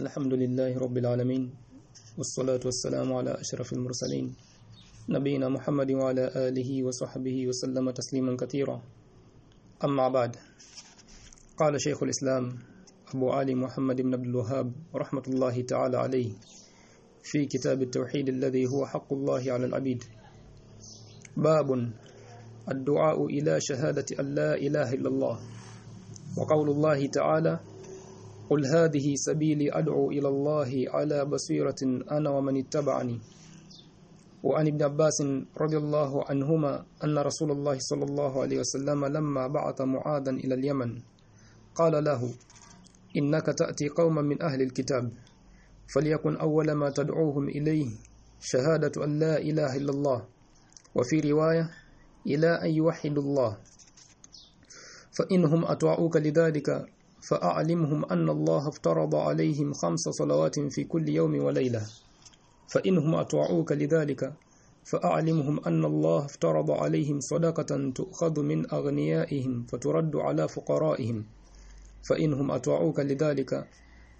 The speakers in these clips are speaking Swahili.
الحمد لله رب العالمين والصلاة والسلام على أشرف المرسلين نبينا محمد وعلى آله وصحبه وسلم تسليما كثيرا أما بعد قال شيخ الإسلام أبو علي محمد بن عبد الوهاب رحمة الله تعالى عليه في كتاب التوحيد الذي هو حق الله على العبيد باب الدعاء إلى شهادة أن لا إله إلا الله وقول الله تعالى قل هذه سبيلي أدعو إلى الله على بصيرة أنا ومن اتبعني. وعن ابن عباس رضي الله عنهما أن رسول الله صلى الله عليه وسلم لما بعث معاذا إلى اليمن قال له إنك تأتي قوما من أهل الكتاب فليكن أول ما تدعوهم إليه شهادة أن لا إله إلا الله. وفي رواية إلى أن يوحدوا الله. فإنهم أطاعوك لذلك فأعلمهم أن الله افترض عليهم خمس صلوات في كل يوم وليلة. فإنهم أطاعوك لذلك فأعلمهم أن الله افترض عليهم صدقة تؤخذ من أغنيائهم فترد على فقرائهم. فإنهم أطاعوك لذلك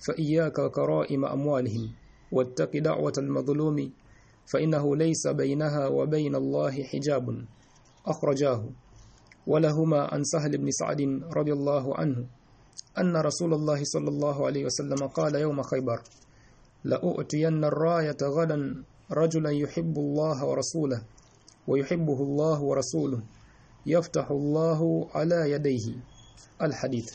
فإياك وكرائم أموالهم واتق دعوة المظلوم فإنه ليس بينها وبين الله حجاب. أخرجاه. ولهما عن سهل بن سعد رضي الله عنه. anna rasulullah sallallahu alayhi wasallam qala yawma khaybar la u'tiyanna ar-rayata ghadan rajulan yuhibbu Allah wa rasulahu wa yuhibbuhu Allah wa rasuluhu yaftahu Allah ala yadayhi. Alhadith.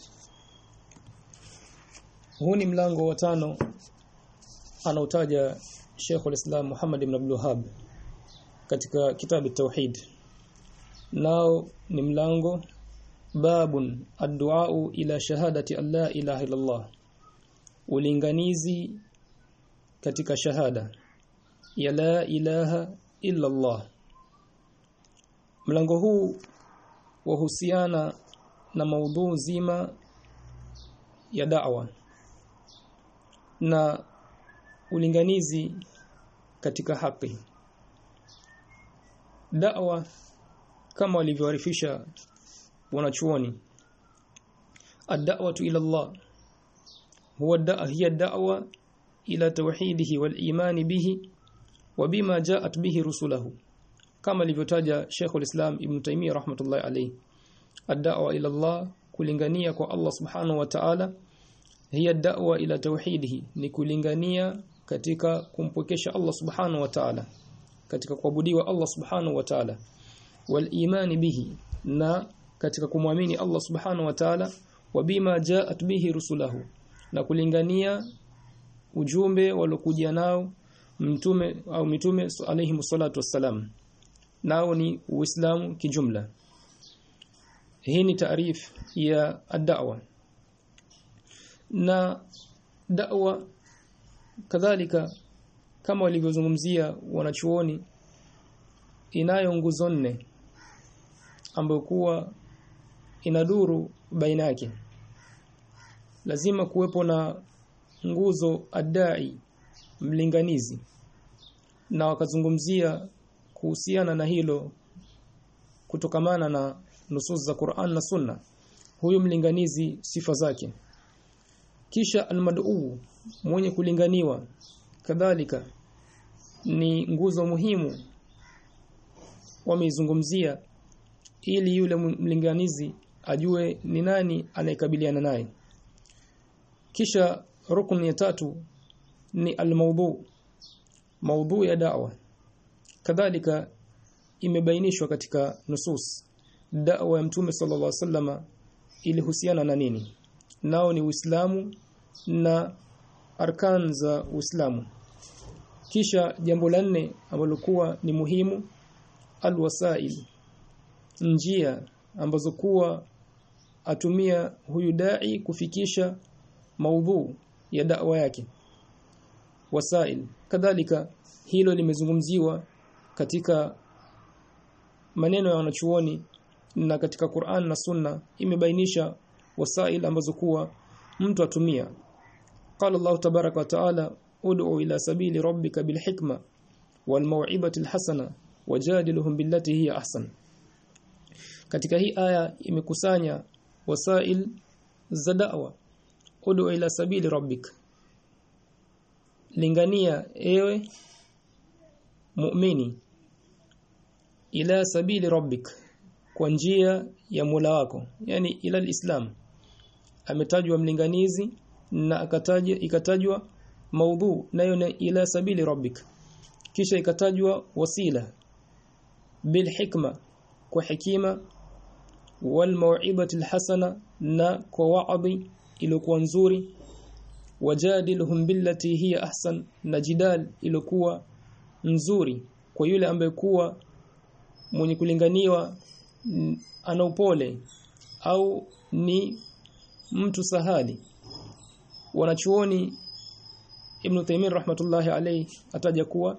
Huu ni mlango wa tano anautaja Sheikh ulislam Muhammad ibn Abdul Wahhab katika kitabu tauhid nao ni mlango babun addu'a ila shahadati لا la ilaha الله ulinganizi katika shahada ya la ilaha illa Allah mlango huu wahusiana na maudhu zima ya da'wa na ulinganizi katika haki. Da'wa kama walivyoarifisha wanachuoni. Ad-da'watu ila Allah. Huwa da'a hiya da'wa ila tawhidihi wal imani bihi wa bima ja'at bihi rusulahu. Kama alivyotaja Sheikh al-Islam Ibn Taymiyyah rahmatullahi alayhi. Ad-da'wa ila Allah kulingania kwa Allah subhanahu wa ta'ala. Hiya da'wa ila tawhidihi ni kulingania katika kumpokesha Allah subhanahu wa ta'ala katika kuabudiwa Allah subhanahu wa ta'ala. Wal imani bihi na katika kumwamini Allah subhanahu wa ta'ala wa bima ja'at bihi rusulahu na kulingania ujumbe walokuja nao mtume au mitume alayhi msalatu wassalam. Nao ni uislamu kijumla. Hii ni taarif ya ad-da'wa. Na da'wa kadhalika kama walivyozungumzia wanachuoni inayo nguzo nne ambayo kuwa inaduru baina yake. Lazima kuwepo na nguzo adai mlinganizi. Na wakazungumzia kuhusiana na hilo kutokamana na nusus za Qur'an na Sunna. Huyu mlinganizi sifa zake. Kisha almad'u mwenye kulinganiwa. Kadhalika ni nguzo muhimu. Wameizungumzia ili yule mlinganizi ajue ni nani anayekabiliana naye. Kisha rukun ya tatu ni almawdu. Mawdu ya da'wa. Kadhalika imebainishwa katika nusus. Da'wa ya mtume sallallahu alaihi wasallama ilihusiana na nini? Nao ni Uislamu na arkan za Uislamu. Kisha jambo la nne ambalo ni muhimu alwasail. Njia ambazo kuwa atumia huyu dai kufikisha maudhu ya da'wa yake. Wasail. Kadhalika hilo limezungumziwa katika maneno ya wanachuoni na katika Qur'an na Sunna imebainisha wasail ambazo kuwa mtu atumia. Qala Allah tabaraka wa taala ud'u ila sabili rabbika bilhikma al alhasana wajadiluhum billati hiya ahsan. Katika hii aya imekusanya wasail za da'wa ud'u ila sabili rabbik. Lingania ewe mumini. Ila sabili rabbik. Kwa njia ya Mola wako. Yani ila alislam. Ametajwa mlinganizi na akataja ikatajwa maudhu. Nayo ni ila sabili rabbik. Kisha ikatajwa wasila. Bil hikma. Kwa hikima wal mau'izati alhasana na kwa wa'dhi iliyokuwa nzuri. Wajadilhum billati hiya ahsan na jidal iliyokuwa nzuri kwa yule ambaye kuwa mwenye kulinganiwa ana upole au ni mtu sahali. Wanachuoni Ibn Taymiyyah rahmatullahi alayhi ataja kuwa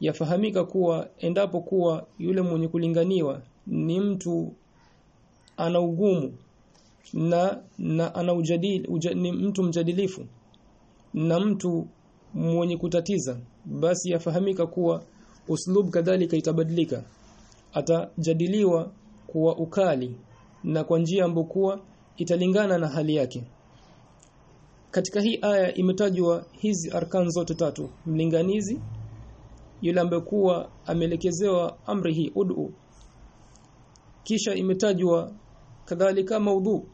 yafahamika kuwa endapo kuwa yule mwenye kulinganiwa ni mtu ana ugumu na na ana ujadili uja, ni mtu mjadilifu na mtu mwenye kutatiza basi yafahamika kuwa uslub kadhalika itabadilika. Atajadiliwa kwa ukali na kwa njia ambokuwa italingana na hali yake. Katika hii aya imetajwa hizi arkan zote tatu mlinganizi yule ambaye kuwa ameelekezewa amri hii ud'u. Kisha imetajwa kadhalika maudhu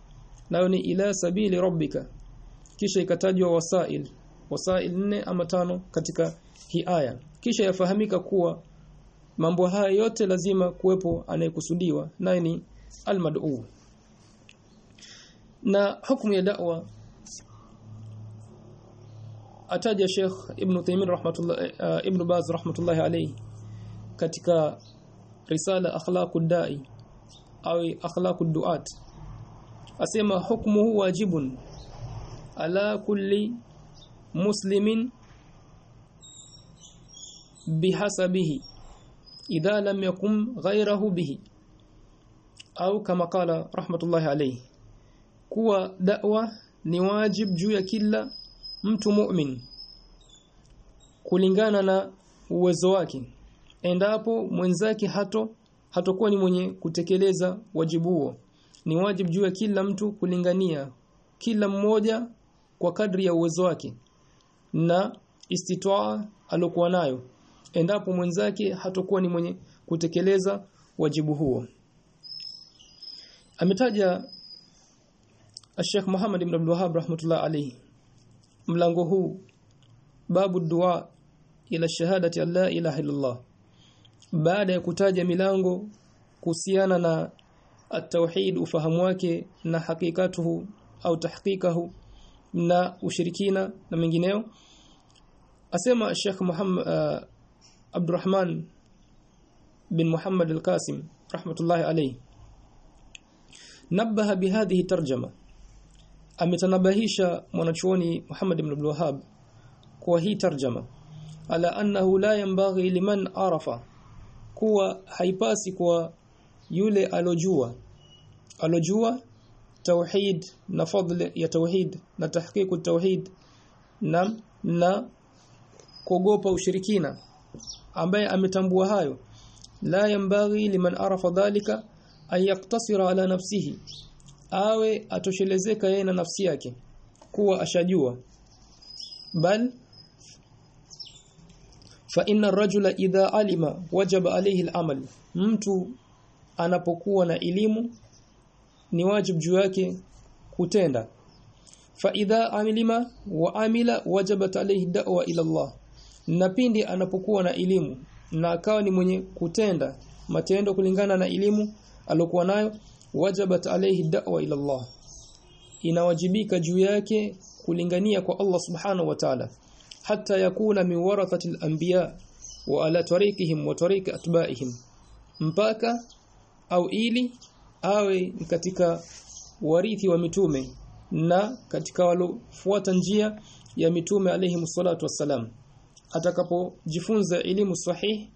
nayo ni ila sabili rabbika. Kisha ikatajwa wasail wasail nne ama tano katika hii aya. Kisha yafahamika kuwa mambo haya yote lazima kuwepo anayekusudiwa naye ni almad'u. Na hukumu ya da'wa ataja Sheikh Ibn Taymiyyah rahmatullah uh, Ibn Baz rahmatullahi alayhi katika risala akhlaqud da'i au akhlaqud du'at. Asema hukmuhu wajibun ala kulli muslimin bihasabihi idha lam yakum ghayrahu bihi au kama qala rahmatullahi alayhi kuwa da'wa ni wajib juu ya kila mtu mu'min kulingana na uwezo wake. Endapo mwenzake hato hatakuwa ni mwenye kutekeleza wajibu huo. Ni wajibu juu ya kila mtu kulingania kila mmoja kwa kadri ya uwezo wake na istitwa alokuwa nayo. Endapo mwenzake hatakuwa ni mwenye kutekeleza wajibu huo. Ametaja Sheikh Muhammad ibn Abdul Wahhab rahmatullah alayhi mlango huu babu dua ila shahadati alla ilaha illallah baada ya kutaja milango kuhusiana na at-tauhid ufahamu wake na hakikatuhu au tahqiqahu na ushirikina na mengineo asema Sheikh Muhammad uh, Abdurrahman bin Muhammad al-Qasim rahmatullahi alayhi nabaha bihadhihi tarjama. Ametanabahisha mwanachuoni Muhammad ibn Abdul Wahhab kwa hii tarjama ala annahu la yanbaghi liman arafa kuwa haipasi kwa yule alojua. Alojua tauhid na fadl ya tauhid na tahqiqu tauhid na na kuogopa ushirikina. Ambaye ametambua hayo la yambaghi liman arafa dhalika an yaktasira ala nafsihi. Awe atoshelezeka yeye na nafsi yake kuwa ashajua. Bal fa inna ar-rajula idha alima wajaba alayhi al-amal mtu anapokuwa na elimu ni wajibu juu yake kutenda. Fa idha amilima wa amila wajabat alayhi da'wa ila Allah. Na pindi anapokuwa na elimu na akawa ni mwenye kutenda matendo kulingana na elimu alokuwa nayo wajabat alayhi da'wa ila Allah. Inawajibika juu yake kulingania kwa Allah subhanahu wa ta'ala hatta yakuna min warathati al-anbiya wa ala tariqihim wa tariqi atba'ihim. Mpaka au ili awe katika warithi wa mitume na katika walofuata njia ya mitume alayhi msalatu wassalam. Atakapojifunza elimu sahihi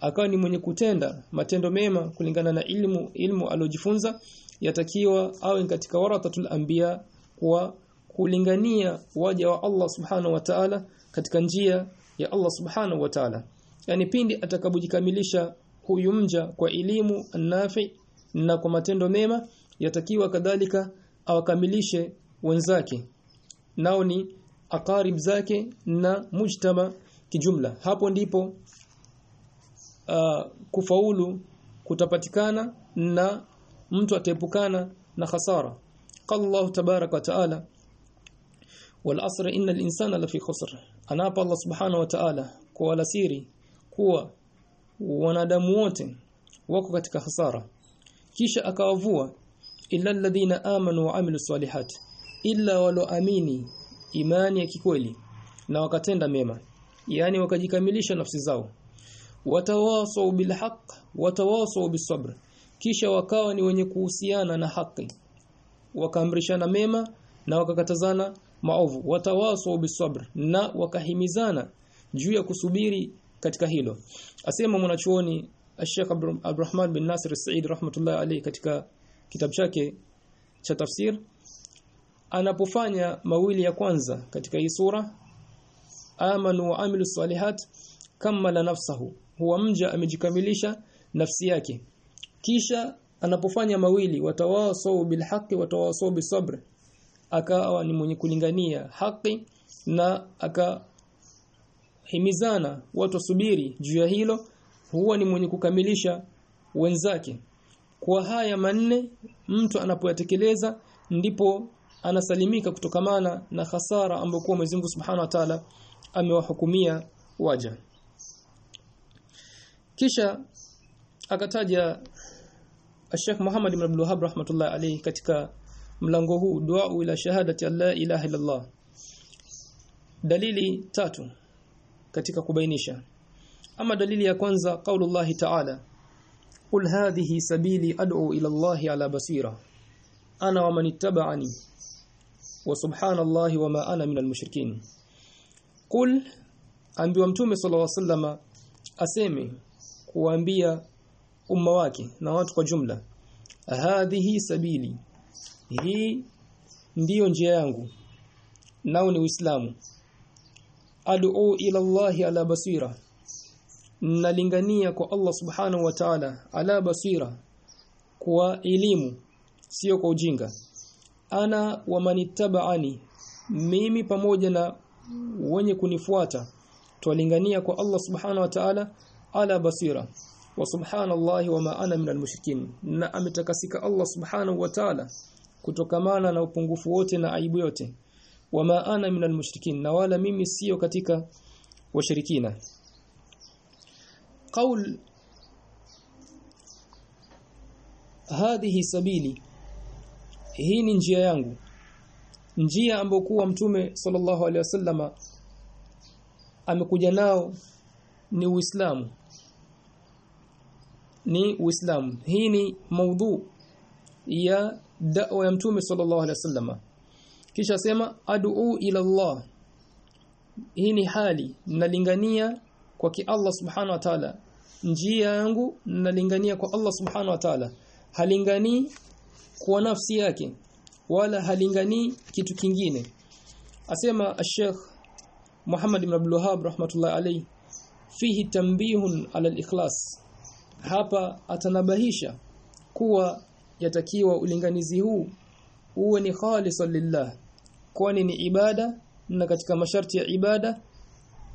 akawa ni mwenye kutenda matendo mema kulingana na ilmu ilmu alojifunza yatakiwa awe katika warathatul anbiya kwa kulingania waja wa Allah subhanahu wa ta'ala katika njia ya Allah subhanahu wa ta'ala. Yani pindi atakapojikamilisha huyu mja kwa elimu nafi na kwa matendo mema yatakiwa kadhalika awakamilishe wenzake. Nao ni akarib zake na mujtama kijumla. Hapo ndipo uh, kufaulu kutapatikana na mtu ataepukana na hasara qala Allah tabaraka wa taala wal asr innal insana lafi khusr anapa Allah subhanahu wa ta'ala kwa alasiri kuwa wanadamu wote wako katika hasara. Kisha akawavua illa alladhina amanu wa amilu salihat illa waloamini imani ya kikweli na wakatenda mema yani wakajikamilisha nafsi zao. Watawasau bilhaq watawasau bisabr. Kisha wakawa ni wenye kuhusiana na haki wakaamrishana mema na wakakatazana maovu watawasau bisabr na wakahimizana juu ya kusubiri katika hilo. Asema mwanachuoni Sheikh Abdurrahman bin Nasir Said rahmatullahi alayhi katika kitabu chake cha tafsir anapofanya mawili ya kwanza katika hii sura amanu wa amilu salihat kamala nafsahu huwa mja amejikamilisha nafsi yake. Kisha anapofanya mawili watawasau bilhaqi watawasau bisabr akawa ni mwenye kulingania haki na akahimizana watu subiri juu ya hilo huwa ni mwenye kukamilisha wenzake. Kwa haya manne mtu anapoyatekeleza ndipo anasalimika kutokamana na hasara ambayo kwa Mwenyezi Mungu Subhanahu wa Ta'ala amewahukumia waja. Kisha akataja Sheikh Muhammad ibn Abdul Wahhab rahmatullahi alayhi katika mlango huu dua ila shahadati la ilaha illallah dalili tatu katika kubainisha. Ama dalili ya kwanza qaulullahi ta'ala qul hadhihi sabili ad'u ila Allah ala basira. Ana wa manittaba'ani wa subhanallahi wa ma ana minal mushrikin. Qul ambiwa mtume sallallahu alaihi wasallama aseme kuambia umma wake na watu kwa jumla hadhihi sabili hii ndiyo njia yangu nao ni uislamu. Ad'u ila Allah ala basira. Nalingania kwa Allah subhanahu wa ta'ala ala basira kwa elimu sio kwa ujinga. Ana wa manittaba'ani mimi pamoja na wenye kunifuata twalingania kwa Allah subhanahu wa ta'ala ala basira. Wa subhanallahi wa ma ana minal mushrikin. Na ametakasika Allah subhanahu wa ta'ala kutokamana na upungufu wote na aibu yote. Wama ana minal mushrikin na wala mimi sio katika washirikina. Qaul hadhihi sabili hii ni njia yangu. Njia ambayo kuwa mtume sallallahu alaihi wasallama amekuja nao ni Uislamu. Ni Uislamu. Hii ni maudhu ya da'wa ya mtume sallallahu alaihi wasallam. Kisha sema ad'u ila Allah. Hii ni hali nalingania kwa ki Allah subhanahu wa ta'ala. Njia yangu nalingania kwa Allah subhanahu wa ta'ala. Halingani kwa nafsi yake wala halingani kitu kingine. Asema Sheikh Muhammad ibn Abdul Wahhab rahmatullahi alayhi fihi tambihun ala al-ikhlas. Hapa atanabahisha kuwa yatakiwa ulinganizi huu uwe ni khalisan lillah kwani ni ibada na katika masharti ya ibada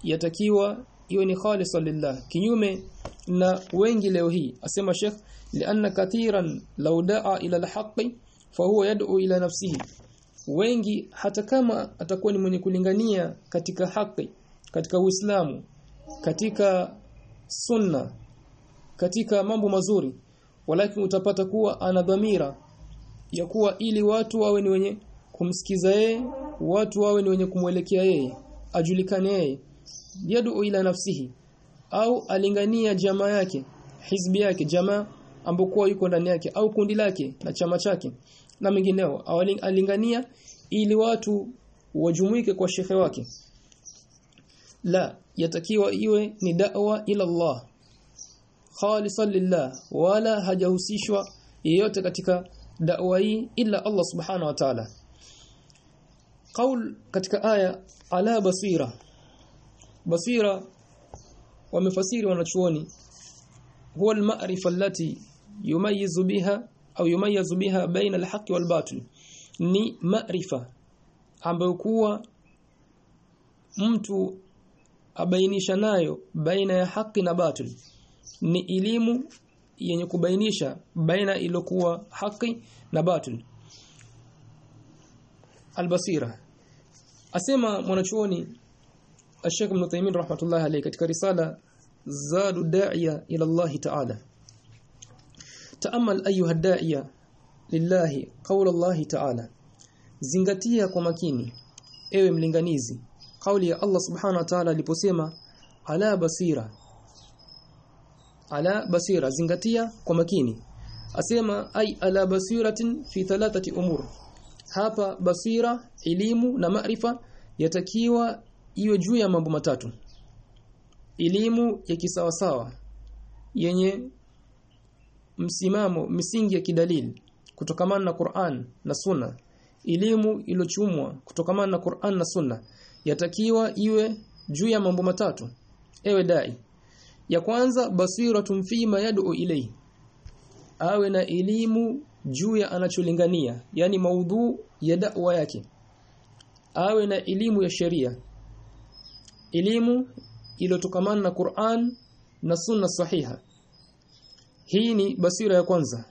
yatakiwa iwe ni khalisan lillah. Kinyume na wengi leo hii asema Sheikh lianna kathiran law daa ila alhaqi fahuwa yad'u ila nafsihi. Wengi hata kama atakuwa ni mwenye kulingania katika haki katika Uislamu katika sunna katika mambo mazuri walakini utapata kuwa ana dhamira ya kuwa ili watu wawe ni wenye kumsikiza yeye watu wawe ni wenye kumwelekea yeye ajulikane yeye yadu ila nafsihi au alingania jamaa yake hizbi yake jamaa ambokuwa yuko ndani yake au kundi lake na chama chake na mengineo alingania ili watu wajumuike kwa shekhe wake. La yatakiwa iwe ni da'wa ila Allah khalisan lillah wala hajahusishwa yeyote katika da'wa hii ila Allah subhanahu wa ta'ala. Qaul katika aya ala basira. Basira wamefasiri wanachuoni huwa al-ma'rifa allati yumayyizu biha au yumayyizu biha baina al-haqqi wal-batil. Ni ma'rifa ambayo kuwa mtu abainisha nayo baina ya haki na batil ni elimu yenye kubainisha baina ilokuwa haki na batil. Albasira. Asema mwanachuoni Sheikh Ibn Taymiyyah rahmatullahi alayhi katika risala Zadu Da'iya ila Allah Ta'ala. Taamal ayuha da'iya lillahi qawla Allah Ta'ala. Zingatia kwa makini ewe mlinganizi kauli ya Allah Subhanahu wa Ta'ala aliposema ala basira ala basira zingatia kwa makini. Asema ai ala basiratin fi thalathati umur. Hapa basira elimu na maarifa yatakiwa iwe juu ya mambo matatu. Elimu ya kisawasawa yenye msimamo misingi ya kidalili kutokamana na Qur'an na Sunna. Elimu iliyochumwa kutokamana na Qur'an na Sunna yatakiwa iwe juu ya mambo matatu. Ewe dai ya kwanza basiratun fima yad'u ilay. Awe na elimu juu ya anacholingania yani maudhu ya da'wa yake. Awe na elimu ya sheria. Elimu iliyotokamana na Qur'an na Sunna sahiha. Hii ni basira ya kwanza.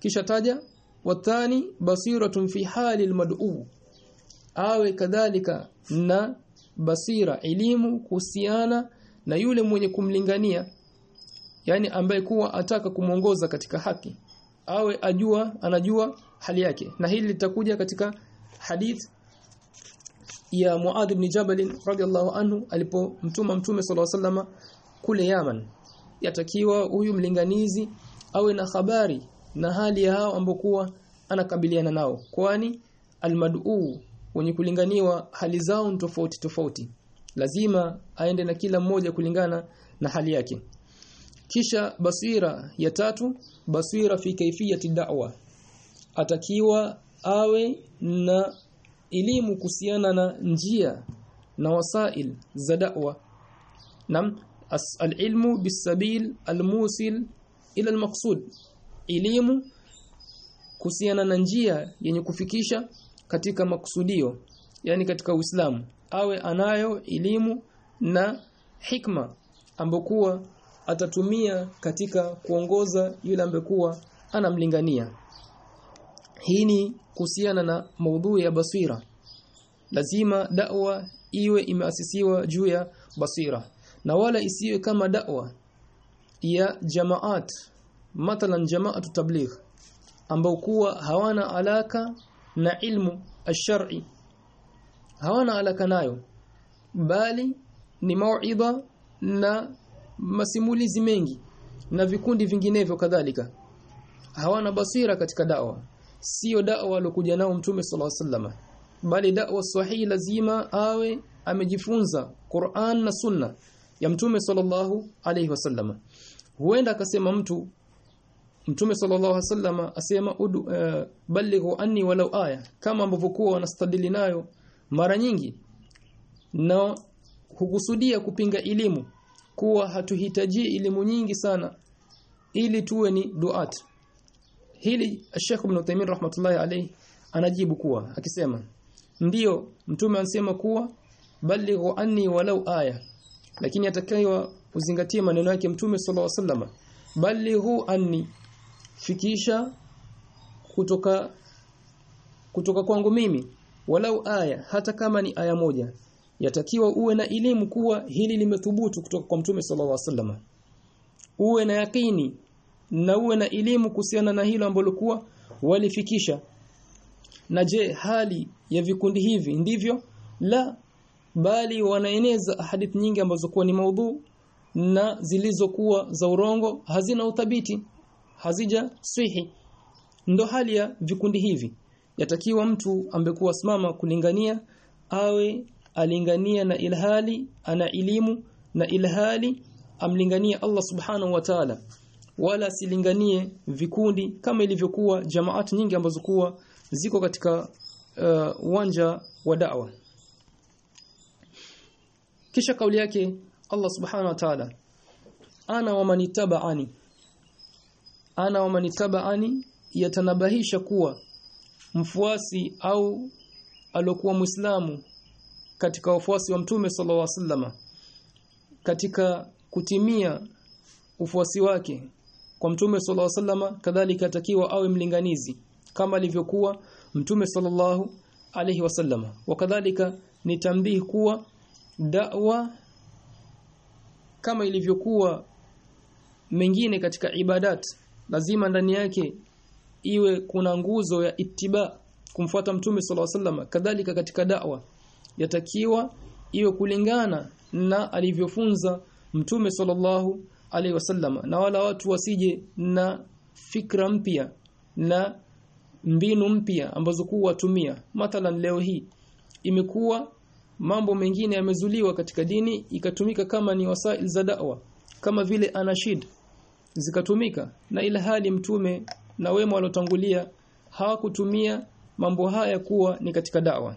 Kisha taja watani basiratun fi hali almad'u. Awe kadhalika na basira elimu kuhusiana na yule mwenye kumlingania yani ambaye kuwa ataka kumuongoza katika haki awe ajua anajua hali yake. Na hili litakuja katika hadith ya Muadh ibn Jabal radhiallahu anhu alipomtuma mtume sallallahu alaihi wasallam kule Yaman. Yatakiwa huyu mlinganizi awe na habari na hali ya hao ambokuwa anakabiliana nao kwani almad'u wenye kulinganiwa hali zao tofauti tofauti lazima aende na kila mmoja kulingana na hali yake. Kisha basira ya tatu basira fi kaifiyati da'wa. Atakiwa awe na elimu kuhusiana na njia na wasail za da'wa. Nam al-ilmu bisabil al-musil ila al-maqsud. Elimu kuhusiana na njia yenye kufikisha katika maksudio yani katika Uislamu awe anayo elimu na hikma ambokuwa atatumia katika kuongoza yule ambekuwa anamlingania. Hii ni kuhusiana na maudhui ya basira. Lazima da'wa iwe imeasisiwa juu ya basira. Na wala isiwe kama da'wa ya jamaat mathalan jamaatu tabligh ambao kuwa hawana alaka na ilmu ash-shar'i hawana alaka nayo. Bali ni mauidha na masimulizi mengi na vikundi vinginevyo kadhalika. Hawana basira katika dawa. Sio dawa alokuja nao mtume sallallahu alaihi wasallam. Bali dawa sahihi lazima awe amejifunza Qur'an na Sunna ya mtume sallallahu alaihi wasallam. Huenda akasema mtu Mtume sallallahu alaihi wasallam asema uh, balighu anni walau aya. Kama ambavyo kuwa wanastadili nayo mara nyingi na hukusudia kupinga elimu kuwa hatuhitaji elimu nyingi sana ili tuwe ni duat. Hili Sheikh Ibn Uthaymeen rahmatullahi alayhi anajibu kuwa akisema ndiyo mtume anasema kuwa balighu anni walau aya. Lakini atakayewa uzingatie maneno yake mtume sallallahu alaihi wasallam balighu anni. Fikisha kutoka kutoka kwangu mimi walau aya hata kama ni aya moja yatakiwa uwe na elimu kuwa hili limethubutu kutoka kwa mtume sallallahu alaihi wasallam. Uwe na yakini na uwe na elimu kuhusiana na hilo ambalo kuwa walifikisha. Na je hali ya vikundi hivi ndivyo? La bali wanaeneza hadithi nyingi ambazo kuwa ni maudhu na zilizokuwa za urongo hazina uthabiti hazija swihi. Ndo hali ya vikundi hivi yatakiwa mtu ambekuwa simama kulingania awe alingania na ilhali ana elimu na ilhali amlingania Allah subhanahu wa ta'ala. Wala silinganie vikundi kama ilivyokuwa jamaati nyingi ambazo kuwa ziko katika uwanja uh, wa da'wa. Kisha kauli yake Allah subhanahu wa ta'ala ana wa manitaba'ani ana wa manitaba'ani yatanabahisha kuwa mfuasi au alokuwa muislamu katika wafuasi wa mtume sallallahu alaihi wasallama katika kutimia ufuasi wake kwa mtume sallallahu alaihi wasallama kadhalika atakiwa awe mlinganizi kama alivyokuwa mtume sallallahu alaihi wasallama wakadhalika ni tambihi kuwa da'wa kama ilivyokuwa mengine katika ibadat lazima ndani yake iwe kuna nguzo ya ittiba kumfuata mtume sallallahu alaihi wasallam. Kadhalika katika da'wa yatakiwa iwe kulingana na alivyofunza mtume sallallahu alaihi wasallam. Na wala watu wasije na fikra mpya na mbinu mpya ambazo kuwatumia. Mathalan leo hii imekuwa mambo mengine yamezuliwa katika dini ikatumika kama ni wasail za da'wa kama vile anashid zikatumika. Na ila hali mtume na wema waliotangulia hawakutumia mambo haya kuwa ni katika da'wa.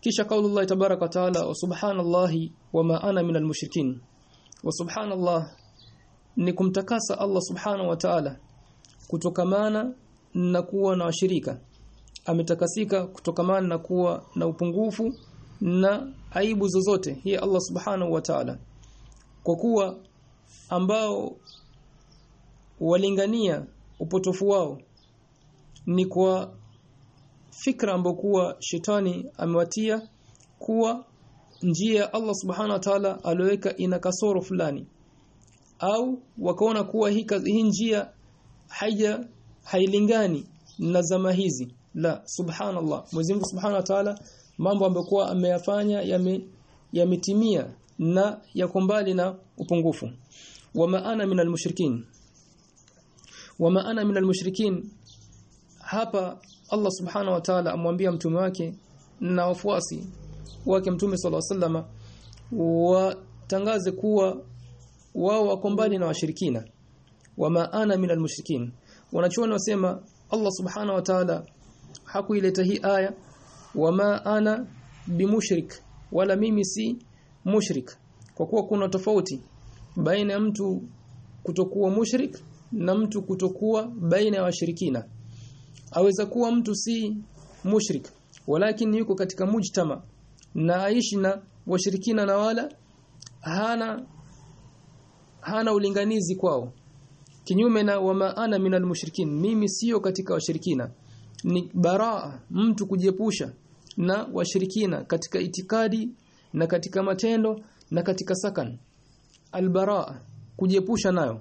Kisha kaulullah tabaraka wa taala wa subhanallahi wama ana minal mushrikin. Wa subhanallah ni kumtakasa Allah subhanahu wa ta'ala kutokamana na kuwa na washirika. Ametakasika kutokamana na kuwa na upungufu na aibu zozote hii Allah subhanahu wa ta'ala. Kwa kuwa ambao walingania upotofu wao. Ni kwa fikra ambokuwa shetani amewatia kuwa njia ya Allah subhana wa ta'ala aliyoweka ina kasoro fulani. Au wakaona kuwa hii, hii njia haija hailingani na zama hizi. La subhanallah. Mwenyezi Mungu subhana wa ta'ala mambo ambokuwa ameyafanya ameyafanya yame yametimia na yako mbali na upungufu. Wa maana minal mushrikin wama ana minal mushrikin? Hapa Allah subhanahu wa ta'ala amwambia mtume wake na wafuasi wake mtume sallallahu alaihi watangaze kuwa wao wako mbali na washirikina. Wama ana minal mushrikin? Wanachuoni wasema Allah subhanahu wa ta'ala hakuileta hii aya wama ana bimushrik wala mimi si mushrik. Kwa kuwa kuna tofauti baina ya mtu kutokuwa mushrik na mtu kutokuwa baina ya washirikina. Aweza kuwa mtu si mushrik walakini yuko katika mujtama na aishi na washirikina na wala hana hana ulinganizi kwao. Kinyume na wama ana minal mushrikin mimi sio katika washirikina. Ni baraa mtu kujiepusha na washirikina katika itikadi na katika matendo na katika sakan. Albaraa kujiepusha nayo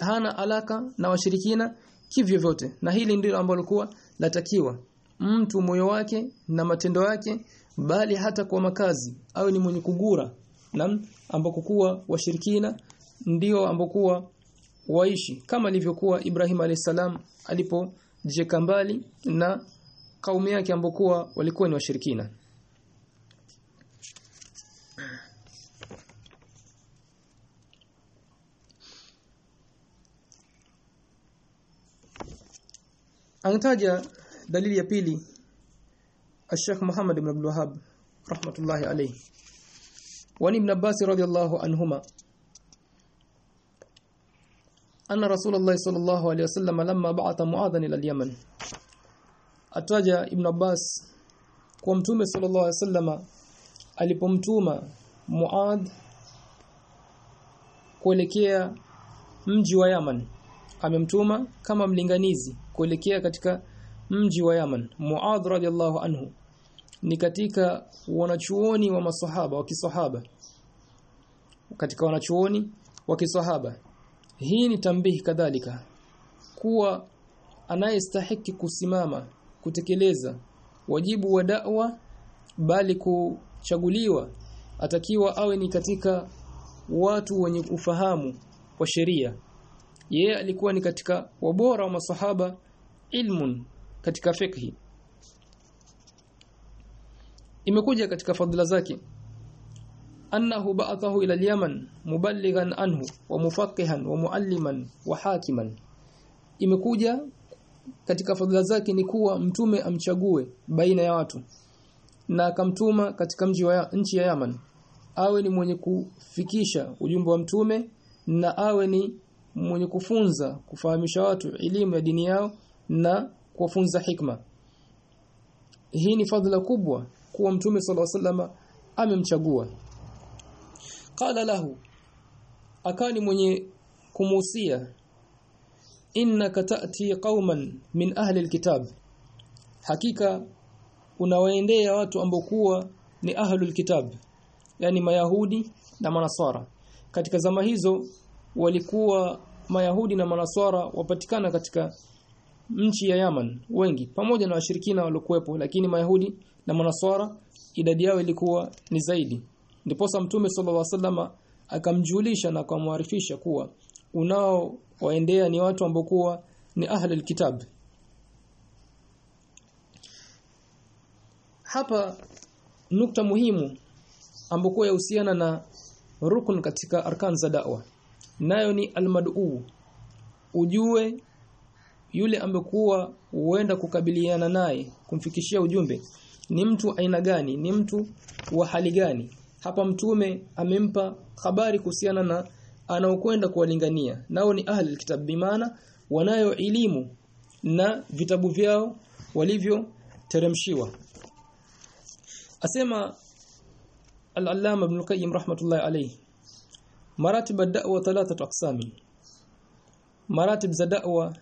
hana alaka na washirikina kivyo vyote. Na hili ndilo ambalo kuwa latakiwa. Mtu moyo wake na matendo yake bali hata kwa makazi awe ni mwenye kugura. Na ambako kuwa washirikina ndio ambokuwa waishi. Kama ilivyokuwa Ibrahim alayhisalam alipojeka mbali na kaumu yake ambokuwa walikuwa ni washirikina Anataja dalili ya pili Sheikh Muhammad ibn Abdul Wahhab rahmatullahi alayhi. Wa ibn Abbas radiyallahu anhuma anna Rasulullah sallallahu alayhi wasallam lamma ba'atha Muadhan ila al-Yaman. Ataja ibn Abbas kwa mtume sallallahu alayhi wasallam alipomtuma Muad kuelekea mji wa Yaman amemtuma kama mlinganizi kuelekea katika mji wa Yaman. Muadh radhiallahu anhu ni katika wanachuoni wa masahaba wa kisahaba. Katika wanachuoni wa kisahaba. Hii ni tambihi kadhalika. Kuwa anayestahiki kusimama kutekeleza wajibu wa da'wa bali kuchaguliwa atakiwa awe ni katika watu wenye ufahamu wa sheria yeye alikuwa ni katika wabora wa masahaba ilmun katika fikhi imekuja katika fadhila zake. Annahu ba'athahu ila al-yaman muballighan anhu wa mufaqihan wa mualliman wa hakiman. Imekuja katika fadhila zake ni kuwa mtume amchague baina ya watu na akamtuma katika mji wa nchi ya Yaman. Awe ni mwenye kufikisha ujumbe wa mtume na awe ni mwenye kufunza kufahamisha watu elimu ya dini yao na kuwafunza hikma. Hii ni fadhila kubwa kuwa mtume sallallahu alaihi wasallam amemchagua. Qala lahu akani mwenye kumuhusia innaka ta'ti qauman min ahli alkitab. Hakika unawaendea watu ambao kuwa ni ahlul kitab yani mayahudi na manasara katika zama hizo walikuwa mayahudi na manasara wapatikana katika nchi ya Yaman wengi pamoja na washirikina waliokuwepo lakini mayahudi na manasara idadi yao ilikuwa ni zaidi. Ndiposa mtume sallallahu alaihi akamjulisha na kumwarifisha kuwa unao waendea ni watu ambao kuwa ni ahli alkitab hapa nukta muhimu ambayo yahusiana na rukun katika arkan za da'wa nayo ni almad'u. Ujue yule ambekuwa huenda kukabiliana naye kumfikishia ujumbe. Ni mtu aina gani? Ni mtu wa hali gani? Hapa mtume amempa habari kuhusiana na anaokwenda kuwalingania. Nao ni ahli alkitab bimaana wanayo elimu na vitabu vyao walivyo teremshiwa. Asema al-allama ibn qayyim rahmatullahi alayhi maratib ad-da'wa thalathatu aqsami maratib za da'wa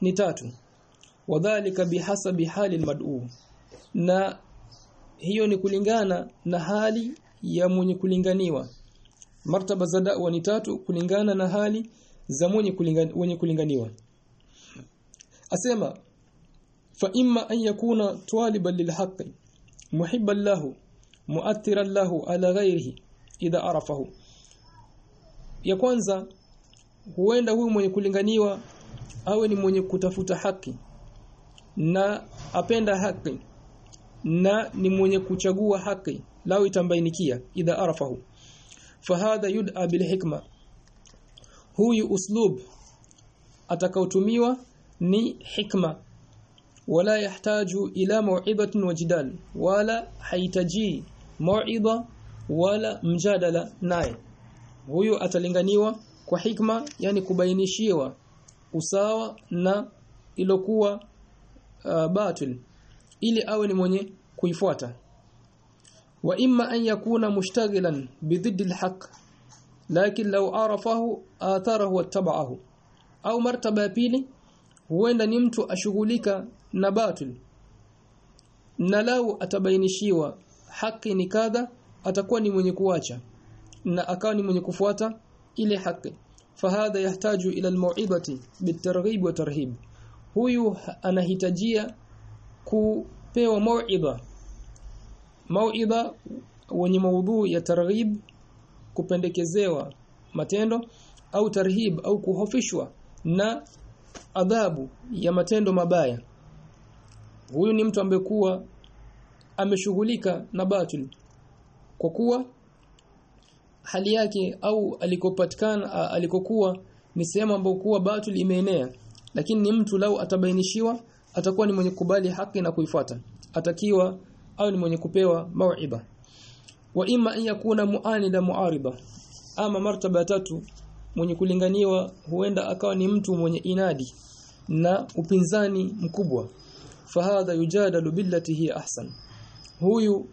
ni tatu. Wadhālika bihasabi hali al-mad'u. Na hiyo ni kulingana na hali ya mwenye kulinganiwa. Martaba za da'wa ni tatu kulingana na hali za mwenye kulingani, mwenye kulinganiwa. Asema fa imma an yakuna taliban lilhaqqi muhibban lahu muathiran lahu ala ghairihi idha arafahu ya kwanza huenda huyu mwenye kulinganiwa awe ni mwenye kutafuta haki na apenda haki na ni mwenye kuchagua haki lao itambainikia idha arafahu. Fahadha yud'a bil hikma. Huyu uslub atakaotumiwa ni hikma. Wala yahtaju ila mau'idatin wa jidal. Wala haitaji mauida wala mjadala naye huyu atalinganiwa kwa hikma yani kubainishiwa usawa na ilokuwa uh, batil ili awe ni mwenye kuifuata. Wa imma an yakuna mushtaghilan bididdi alhaq lakin law arafahu atharahu wattaba'ahu au martaba ya pili huenda ni mtu ashughulika na batil na lau atabainishiwa haki ni kadha atakuwa ni mwenye kuacha na akawa ni mwenye kufuata ile haki. Fahadha yahtaju ila almau'idati bitarghib wa tarhib. Huyu anahitajia kupewa mau'idha mau'idha wenye maudhu ya targhib kupendekezewa matendo au tarhib au kuhofishwa na adhabu ya matendo mabaya. Huyu ni mtu ambaye kuwa ameshughulika na batil kwa kuwa hali yake au alikopatikana alikokuwa ni sehemu ambayo kuwa batil imeenea. Lakini ni mtu lau atabainishiwa atakuwa ni mwenye kubali haki na kuifuata. Atakiwa au ni mwenye kupewa mau'iba wa imma an yakuna muanida muariba. Ama martaba tatu mwenye kulinganiwa huenda akawa ni mtu mwenye inadi na upinzani mkubwa. Fahadha yujadalu billati hi ahsan. Huyu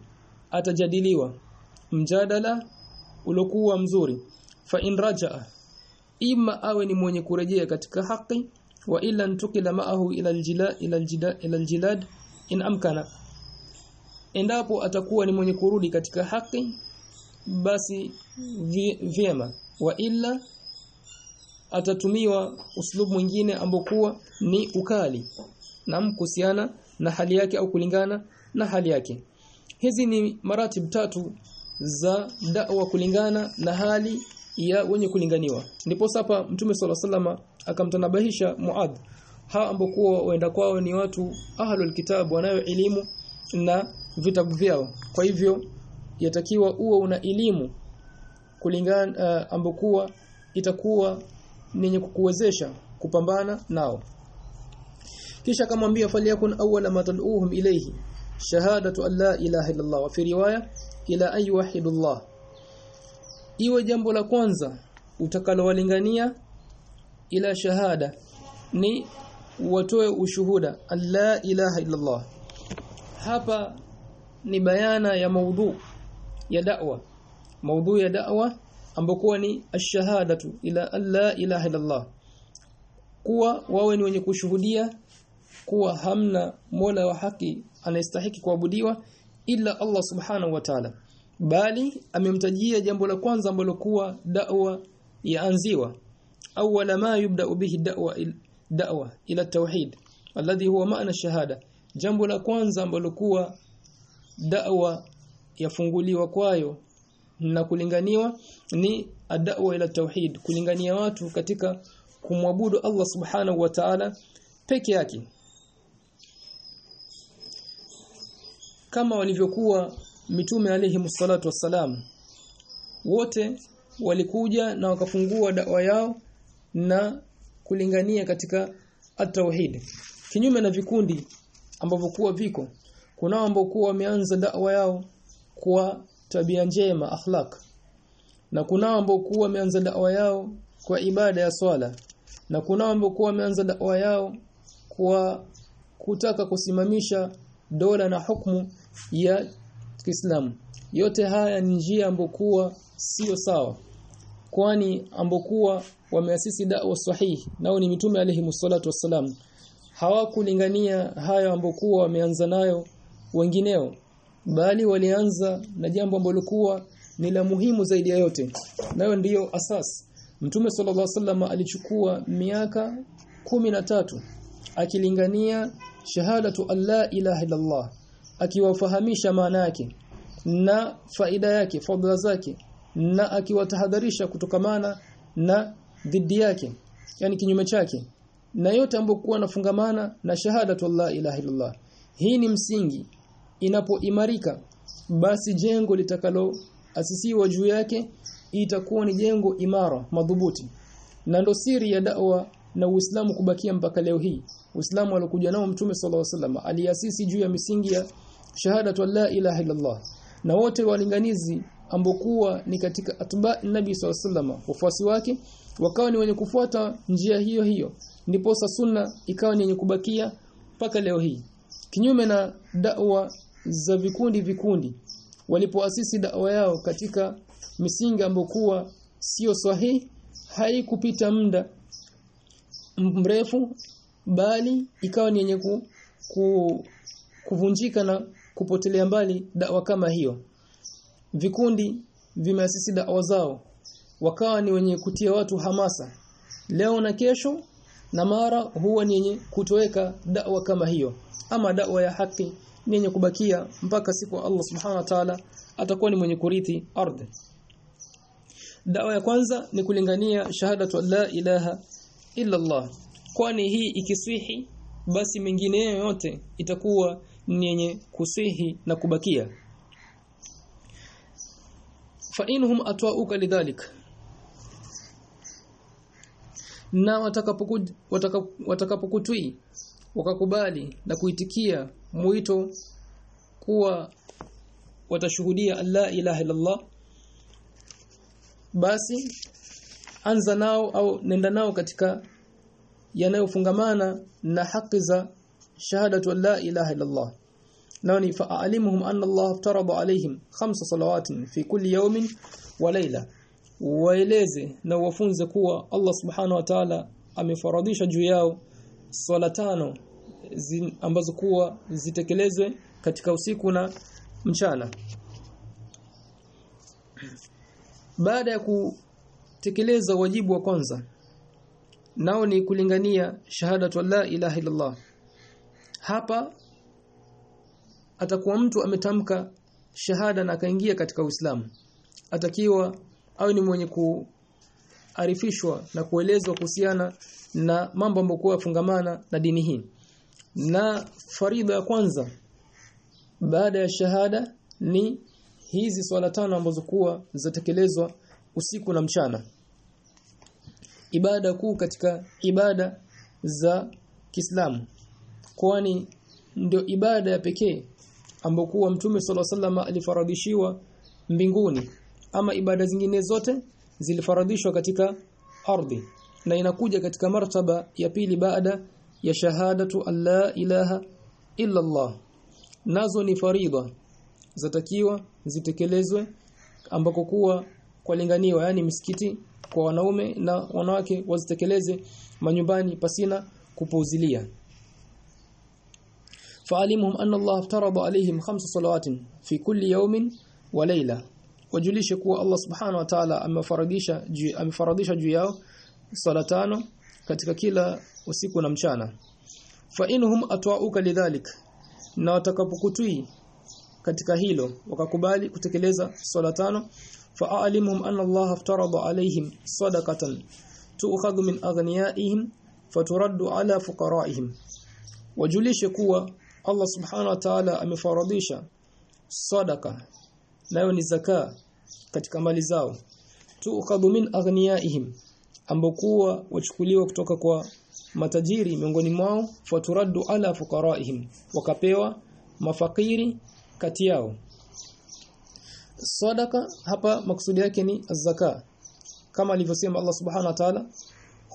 atajadiliwa. Mjadala ulokuwa mzuri fa in rajaa ima awe ni mwenye kurejea katika haki wa ila ntukila ma'ahu ila aljila ila aljida ila aljilad in amkana. Endapo atakuwa ni mwenye kurudi katika haki basi vyema. Wa ila atatumiwa uslubu mwingine ambokuwa ni ukali na kuhusiana na hali yake au kulingana na hali yake. Hizi ni maratib tatu za da'wa kulingana na hali ya wenye kulinganiwa. Ndipo sapa mtume sala salama akamtanabahisha Muadh. Hawa ambokuwa waenda kwao ni watu ahlul kitabu wanayo elimu na vitabu vyao. Kwa hivyo yatakiwa uwe una elimu kulingana uh, ambokuwa itakuwa nenye kukuwezesha kupambana nao. Kisha akamwambia faliyakun awwala ma ilayhi shahadatu an la ilaha illa Allah. Wa fi riwaya ila an yuwahidullah iwe jambo la kwanza utakalowalingania ila shahada ni watoe ushuhuda an la ilaha illa Allah hapa ni bayana ya maudhu ya da'wa. Maudhu ya da'wa ambokuwa ni ash-shahadatu ila alla ilaha illallah. Kuwa wawe ni wenye kushuhudia kuwa hamna mola wa haki anastahiki kuabudiwa ila Allah subhanahu wa ta'ala. Bali amemtajia jambo la kwanza ambalo kuwa da'wa yaanziwa awwala ma yubda'u bihi da'wa da'wa ila tauhid alladhi huwa maana shahada. Jambo la kwanza ambalo kuwa da'wa yafunguliwa kwayo na kulinganiwa ni ad-da'wa ila tauhid kulingania watu katika kumwabudu Allah subhanahu wa ta'ala peke yake kama walivyokuwa mitume alayhi msalatu wassalam. Wote walikuja na wakafungua dawa yao na kulingania katika at-tauhid. Kinyume na vikundi ambavyo kuwa viko kunao ambao kuwa wameanza dawa yao kwa tabia njema akhlaq. Na kunao ambao kuwa wameanza dawa yao kwa ibada ya swala. Na kunao ambao kuwa wameanza dawa yao kwa kutaka kusimamisha dola na hukumu ya Kiislamu. Yote haya ni njia ambokuwa sio sawa kwani ambokuwa wameasisi da'wa sahihi nao ni mitume alayhi msalatu wassalam. Hawakulingania hayo ambokuwa wameanza nayo wengineo bali walianza na jambo ambalo ni la muhimu zaidi ya yote. Nayo ndiyo asas mtume sallallahu alaihi wasallam alichukua miaka kumi tatu akilingania shahadatu alla ilaha illallah akiwafahamisha maana yake na faida yake fadhila zake na akiwatahadharisha kutokamana na dhidi yake yani kinyume chake. Na yote ambokuwa nafungamana na shahadatu la ilaha illallah hii ni msingi. Inapoimarika basi jengo litakalo asisiwa juu yake itakuwa ni jengo imara madhubuti. Na ndo siri ya da'wa na Uislamu kubakia mpaka leo hii. Uislamu alokuja nao Mtume sallallahu alaihi wasallam aliasisi juu ya misingi ya shahadatu la ilaha illallah. Na wote walinganizi ambokuwa ni katika atba nabi sallallahu wafuasi wake wakawa ni wenye kufuata njia hiyo hiyo. Ndipo sunna ikawa ni yenye kubakia mpaka leo hii. Kinyume na da'wa za vikundi vikundi walipoasisi da'wa yao katika misingi ambokuwa sio sahihi haikupita muda mrefu bali ikawa ni yenye ku, ku, kuvunjika na kupotelea mbali dawa kama hiyo. Vikundi vimeasisi dawa zao. Wakawa ni wenye kutia watu hamasa. Leo na kesho na mara huwa ni yenye kutoweka dawa kama hiyo. Ama dawa ya haki ni yenye kubakia mpaka siku Allah subhanahu wa ta'ala atakuwa ni mwenye kurithi ardhi. Dawa ya kwanza ni kulingania shahadatu la ilaha illa Allah. Kwani hii ikiswihi basi mengineyo yote itakuwa ni yenye kusihi na kubakia. Fa inhum atwauka lidhalik. Na watakapokutii wataka, wataka wakakubali na kuitikia mwito kuwa watashuhudia la ilaha illallah basi anza nao au nenda nao katika yanayofungamana na haki za shahadatu la ilaha illallah nao ni fa'alimuhum anna Allah aftarada alaihim khamsa salawatin fi kulli yawmin wa layla. Waeleze na wafunze kuwa Allah subhanahu wa ta'ala amefaradhisha juu yao swala tano ambazo kuwa zitekelezwe katika usiku na mchana. Baada ya kutekeleza wajibu wa kwanza nao ni kulingania shahadatu la ilaha illallah hapa atakuwa mtu ametamka shahada na akaingia katika Uislamu. Atakiwa awe ni mwenye kuarifishwa na kuelezwa kuhusiana na mambo ambayo yafungamana na dini hii. Na faridha ya kwanza baada ya shahada ni hizi swala tano ambazo kuwa zitatekelezwa usiku na mchana. Ibada kuu katika ibada za Kiislamu. Kwani ndio ibada ya pekee ambokuwa mtume sala salama alifaradishiwa mbinguni. Ama ibada zingine zote zilifaradishwa katika ardhi. Na inakuja katika martaba ya pili baada ya shahadatu alla ilaha illa Allah. Nazo ni faridha. Zatakiwa zitekelezwe ambako kuwa kwa linganiwa yani misikiti kwa wanaume na wanawake wazitekeleze manyumbani pasina kupuuzilia fa'alimhum anna Allah aftarada alayhim khamsa salawatin fi kulli yawmin wa layla. Wajulishe kuwa Allah subhanahu wa ta'ala amefaradisha amefaradisha juu yao sala tano katika kila usiku na mchana. Fa inhum atwa'uka lidhalik na watakapokutui katika hilo wakakubali kutekeleza swala tano fa'alimhum anna Allah aftarada alayhim sadaqatan tu'khadhu min aghniyaihim faturaddu ala fuqaraihim. Wajulishe kuwa Allah subhanahu wa ta'ala amefaradhisha sadaka nayo ni zaka katika mali zao. Tu'khadhu min aghniyaihim ambokuwa wachukuliwa kutoka kwa matajiri miongoni mwao faturaddu ala fuqaraihim wakapewa mafakiri kati yao. Sadaka hapa maksudi yake ni zaka. Kama alivyosema Allah subhanahu wa ta'ala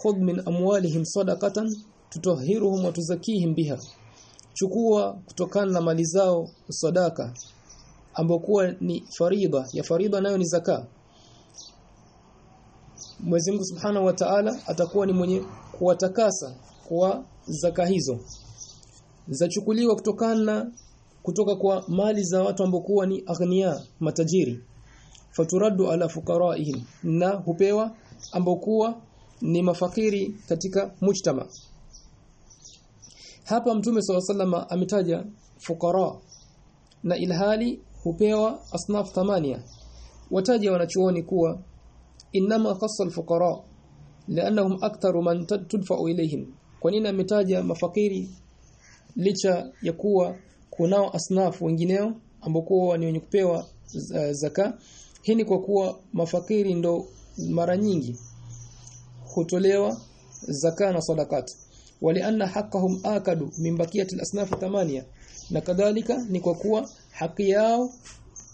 khudh min amwalihim sadaqatan tutahhiruhum wa tuzakihim biha chukua kutokana na mali zao sadaka ambokuwa ni fariba. Ya fariba nayo ni zaka. Mwenyezi Mungu Subhanahu wa Ta'ala atakuwa ni mwenye kuwatakasa kwa zaka hizo. Zachukuliwa kutokana kutoka kwa mali za watu ambokuwa ni aghnia matajiri. Faturaddu ala fuqaraihim. Na hupewa ambokuwa ni mafakiri katika mujtama hapa mtume SAW ametaja fukara na ilhali hupewa asnaf thamania. Wataja wanachuoni kuwa inama khassa alfuqara lianahum aktharu man tudfa'u ilayhim. Kwa nini ametaja mafakiri licha ya kuwa kunao asnaf wengineo ambao ni wenye kupewa zaka? Hii ni kwa kuwa mafakiri ndo mara nyingi hutolewa zaka na sadakat walianna haqqahum akadu min baqiyati al-asnaf thamania na kadhalika ni kwa kuwa haki yao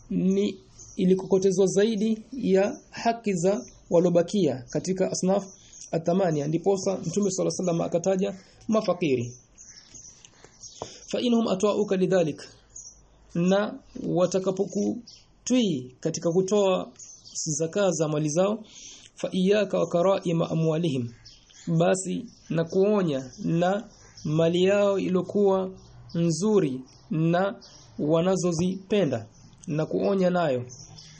ni ilikokotezwa zaidi ya haki za walobakia katika asnaf athamania ndiposa mtume sala sallam akataja mafakiri. Fa inhum atwa'uka lidhalik na watakapokutwi katika kutoa zakaa za mali zao fa iyaka wa karaima amwalihim basi na kuonya na mali yao iliyokuwa nzuri na wanazozipenda. Na kuonya nayo.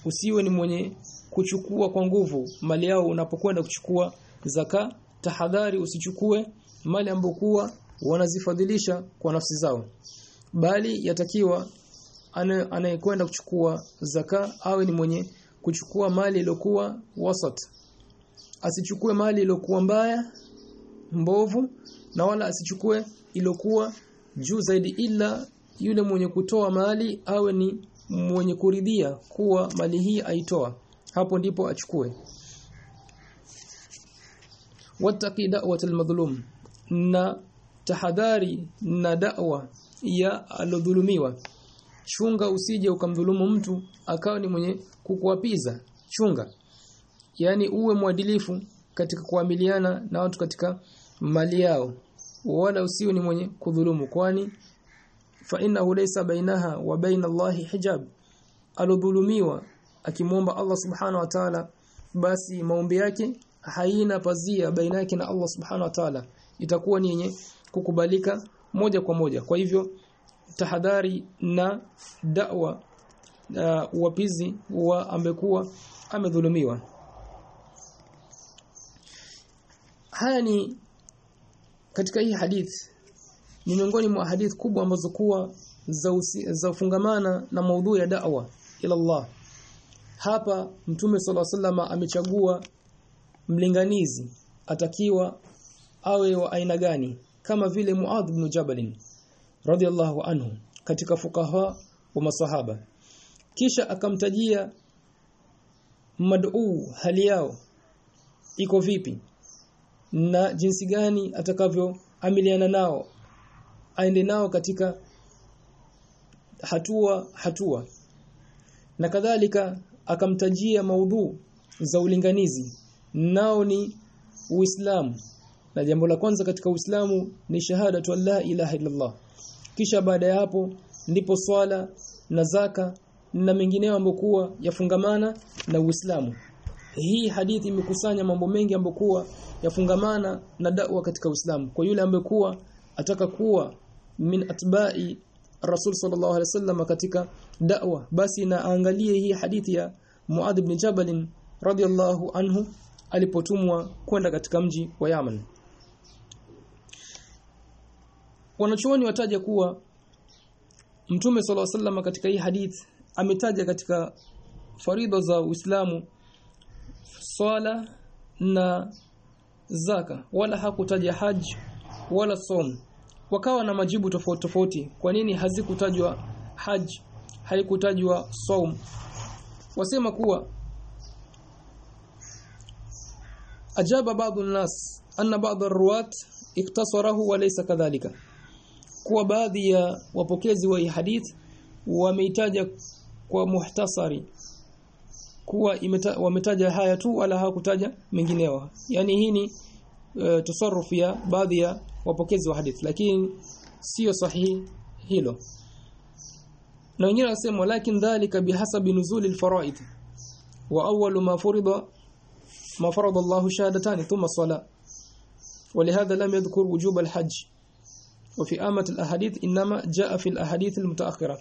Usiwe ni mwenye kuchukua kwa nguvu mali yao unapokwenda kuchukua zaka. Tahadhari usichukue mali ambokuwa wanazifadhilisha kwa nafsi zao. Bali yatakiwa anayekwenda kuchukua zaka awe ni mwenye kuchukua mali iliyokuwa wasat asichukue mali iliyokuwa mbaya mbovu na wala asichukue iliyokuwa juu zaidi ila yule mwenye kutoa mali awe ni mwenye kuridhia kuwa mali hii aitoa. Hapo ndipo achukue. Wattaqi da'watal almadhlum na tahadhari na da'wa ya alodhulumiwa. Chunga usije ukamdhulumu mtu akawa ni mwenye kukuapiza. Chunga yani uwe mwadilifu katika kuamiliana na watu katika mali yao. Wala usiwe ni mwenye kudhulumu kwani fa innahu laysa bainaha wa baina Allahi hijab. Aludhulumiwa akimwomba Allah subhanahu wa ta'ala basi maombi yake haina pazia baina yake na Allah subhanahu wa ta'ala. Itakuwa ni yenye kukubalika moja kwa moja. Kwa hivyo tahadhari na da'wa uh, wapizi wa amekuwa amedhulumiwa haya ni katika hii hadith ni miongoni mwa hadith kubwa ambazo kuwa za, usi, za fungamana na maudhui ya da'wa ila Allah. Hapa mtume sala sallama amechagua mlinganizi atakiwa awe wa aina gani? Kama vile Muadh ibn Jabal radhiallahu anhu katika fukaha wa masahaba. Kisha akamtajia mad'u hali yao iko vipi na jinsi gani atakavyoamiliana nao aende nao katika hatua hatua. Na kadhalika akamtajia maudhu za ulinganizi. Nao ni Uislamu. Na jambo la kwanza katika Uislamu ni shahada tu la ilaha illallah. Kisha baada ya hapo ndipo swala na zaka na mengineyo ambokuwa yafungamana na Uislamu. Hii hadithi imekusanya mambo mengi ambayo kuwa yafungamana na da'wa katika Uislamu. Kwa yule ambaye kuwa ataka kuwa min atba'i Rasul sallallahu alaihi wasallam katika da'wa basi na aangalie hii hadithi ya Muadh ibn Jabal radiyallahu anhu alipotumwa kwenda katika mji wa Yaman. Wanachuoni wataja kuwa Mtume sallallahu alaihi katika hii hadith ametaja katika faridha za Uislamu swala na zaka wala hakutaja haj wala som wakawa na majibu tofauti tofauti. Kwa nini hazikutajwa haj haikutajwa som wasema kuwa ajaba baadhi nas anna baadhi ruwat iktasarahu wa laysa kadhalika. Kuwa baadhi ya wapokezi wa hadith wameitaja kwa muhtasari kuwa imeta, wametaja haya tu wala hawakutaja mengineo yani hii ni uh, tasarruf ya baadhi ya wapokezi wa hadith lakini sio sahihi hilo na wengine wanasema lakin dhalika bihasabi nuzuli alfaraid wa awwal ma furida ما فرض الله شهادتان ثم الصلاة ولهذا لم يذكر وجوب الحج وفي آمة الأحاديث إنما جاء في الأحاديث المتأخرة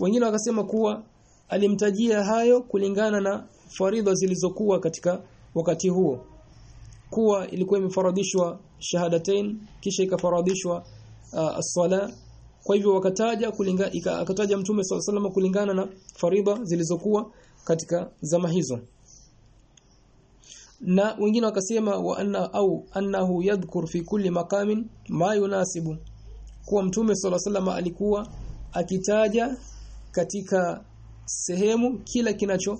wengine wakasema kuwa alimtajia hayo kulingana na faridha zilizokuwa katika wakati huo. Kuwa ilikuwa imefaradhishwa shahadatain kisha ikafaradhishwa uh, as-sala kwa hivyo wakataja kulingana akataja mtume sallallahu kulingana na faridha zilizokuwa katika zama hizo. Na wengine wakasema wa anna au annahu yadhkur fi kulli maqamin ma yunasibu. Kuwa mtume sallallahu alikuwa akitaja katika sehemu kila kinacho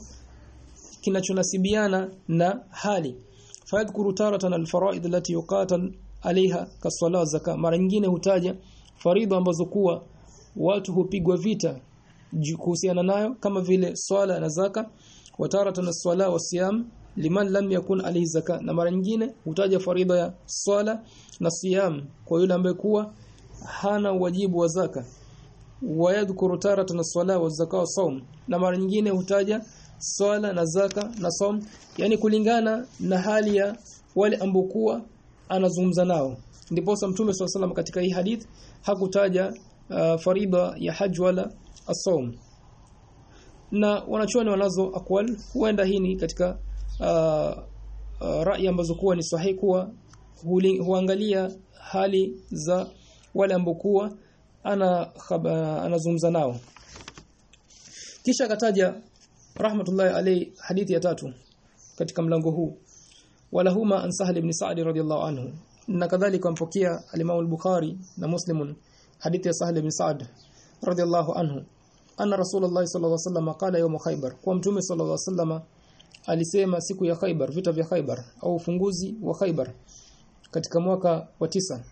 kinachonasibiana na hali. Fayadhkuru taratan alfaraid allati yuqatal alaiha kasala zaka. Mara nyingine hutaja faridha ambazo kuwa watu hupigwa vita kuhusiana nayo kama vile swala na zaka. Wa taratan as-sala wa siyam liman lam yakun alayhi zaka. Na mara nyingine hutaja faridha ya swala na siyam kwa yule ambaye kuwa hana wajibu wa zaka wayadhkuru taratan as-sala wa zaka wa saum na mara nyingine hutaja swala na zaka na saum yani kulingana na hali ya wale ambokuwa anazungumza nao. Ndipo mtume swalla katika hii hadith hakutaja uh, fariba ya hajj wala as-saum na wanachuoni wanazo akwal huenda hii ni katika uh, uh, rai ambazo kuwa ni sahihi kuwa huangalia hali za wale ambao kuwa ana anazungumza nao. Kisha akataja rahmatullahi alayhi hadithi ya tatu katika mlango huu. Wala huma an sahl ibn sa'd radhiyallahu anhu. Na kadhalika mpokea al-Imam al-Bukhari na Muslim hadithi ya sahal ibn sa'd radhiyallahu anhu. Anna rasulullah sallallahu alaihi wasallam qala yawm khaybar. Kwa mtume sallallahu alaihi wasallam alisema siku ya Khaybar vita vya Khaybar au ufunguzi wa Khaybar katika mwaka wa tisa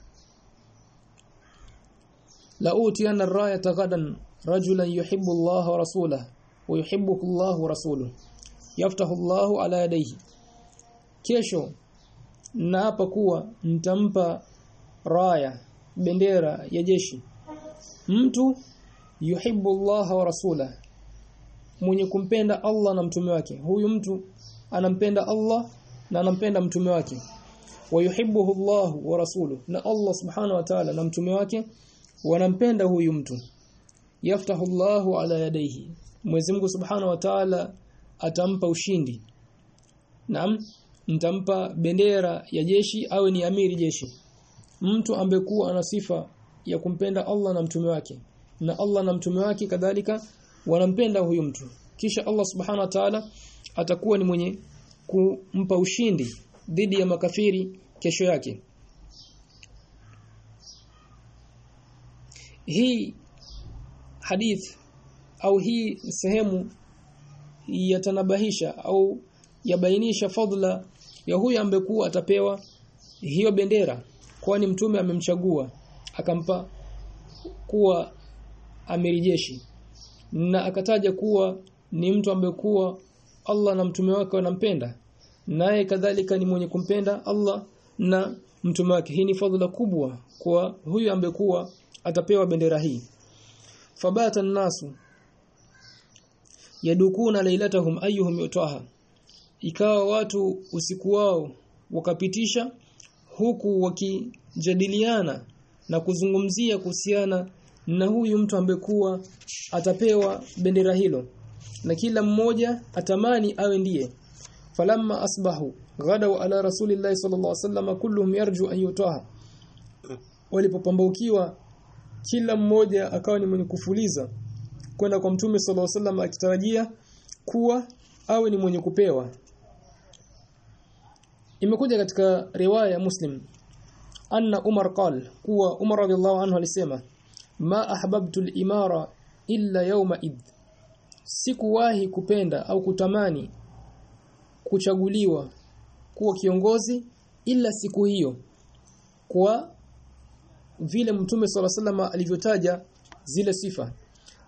la utiyana ar-rayata ghadan rajulan yuhibbu Allah wa rasulahu wa yuhibbuhu Allah wa rasuluhu. Yaftahu Allah ala yadayhi. Kesho na hapa kuwa nitampa raya bendera ya jeshi. Mtu yuhibbu Allah wa rasulahu mwenye kumpenda Allah na mtume wake. Huyu mtu anampenda Allah na anampenda mtume wake. Wa yuhibbu Allah wa rasuluhu na Allah subhanahu wa ta'ala na mtume wake wanampenda huyu mtu. Yaftahu Allahu ala yadayhi. Mwenyezi Mungu subhanahu wa ta'ala atampa ushindi. Naam nitampa bendera ya jeshi awe ni amiri jeshi. Mtu ambekuwa ana sifa ya kumpenda Allah na mtume wake. Na Allah na mtume wake kadhalika wanampenda huyu mtu. Kisha Allah subhanahu wa ta'ala atakuwa ni mwenye kumpa ushindi dhidi ya makafiri kesho yake hii hadith au hii sehemu yatanabahisha au yabainisha fadla ya huyu ambekuwa atapewa hiyo bendera kwani mtume amemchagua akampa kuwa amiri jeshi na akataja kuwa ni mtu ambekuwa Allah na mtume wake wanampenda naye kadhalika ni mwenye kumpenda Allah na mtume wake. Hii ni fadhila kubwa kwa huyu ambaye kuwa atapewa bendera hii. Fabata an-nasu yadukuna lailatahum ayyuhum yutaha. Ikawa watu usiku wao wakapitisha huku wakijadiliana na kuzungumzia kuhusiana na huyu mtu ambekuwa atapewa bendera hilo. Na kila mmoja atamani awe ndiye. Falamma asbahu ghadaw ala rasulillahi sallallahu alaihi wasallam kulluhum yarju an yutaha. Walipopambaukiwa kila mmoja akawa ni mwenye kufuliza kwenda kwa mtume sallallahu alaihi wasallam akitarajia kuwa awe ni mwenye kupewa. Imekuja katika riwaya ya Muslim anna Umar qal kuwa Umar radhiallahu anhu alisema ma ahbabtu al-imara illa yawma id. Sikuwahi kupenda au kutamani kuchaguliwa kuwa kiongozi ila siku hiyo kwa vile mtume sala salama alivyotaja zile sifa.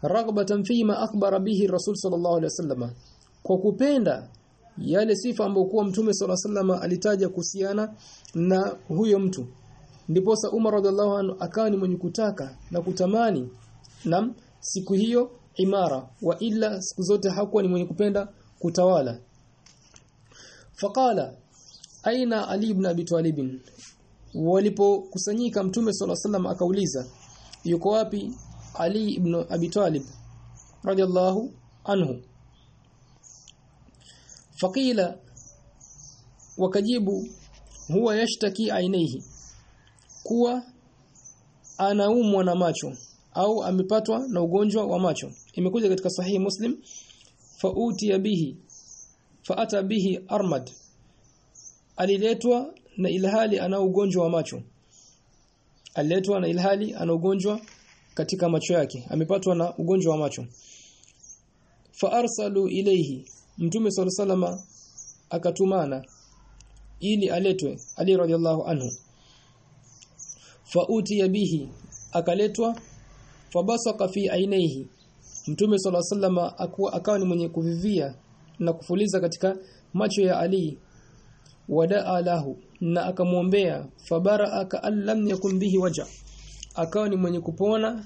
Raghbatan fima akhbara bihi rasul sallallahu alaihi wasallam. Kwa kupenda yale sifa ambayo kuwa mtume sala salama alitaja kuhusiana na huyo mtu. Ndipo sa Umar radhiallahu anhu akawa ni mwenye kutaka na kutamani nam siku hiyo imara wa ila siku zote hakuwa ni mwenye kupenda kutawala. Faqala aina ali ibn abi talib walipokusanyika mtume sala sallam akauliza yuko wapi ali ibn abi talib radiyallahu anhu? Faqila wakajibu huwa yashtaki ainihi kuwa anaumwa na macho au amepatwa na ugonjwa wa macho. Imekuja katika sahihi muslim fauti bihi faata bihi armad. Aliletwa na ilhali ana ugonjwa wa macho. Aletwa na ilhali ana ugonjwa katika macho yake. Amepatwa na ugonjwa wa macho. Fa arsalu ilayhi. Mtume sallallahu akatumana ili aletwe ali radhiallahu anhu. Fa utiya bihi. Akaletwa. Fabasaka fi ainihi mtume sallallahu salama akawa ni mwenye kuvivia na kufuliza katika macho ya Ali wadaa lahu na akamwombea fabara aka allam yakun bihi waja. Akawa ni mwenye kupona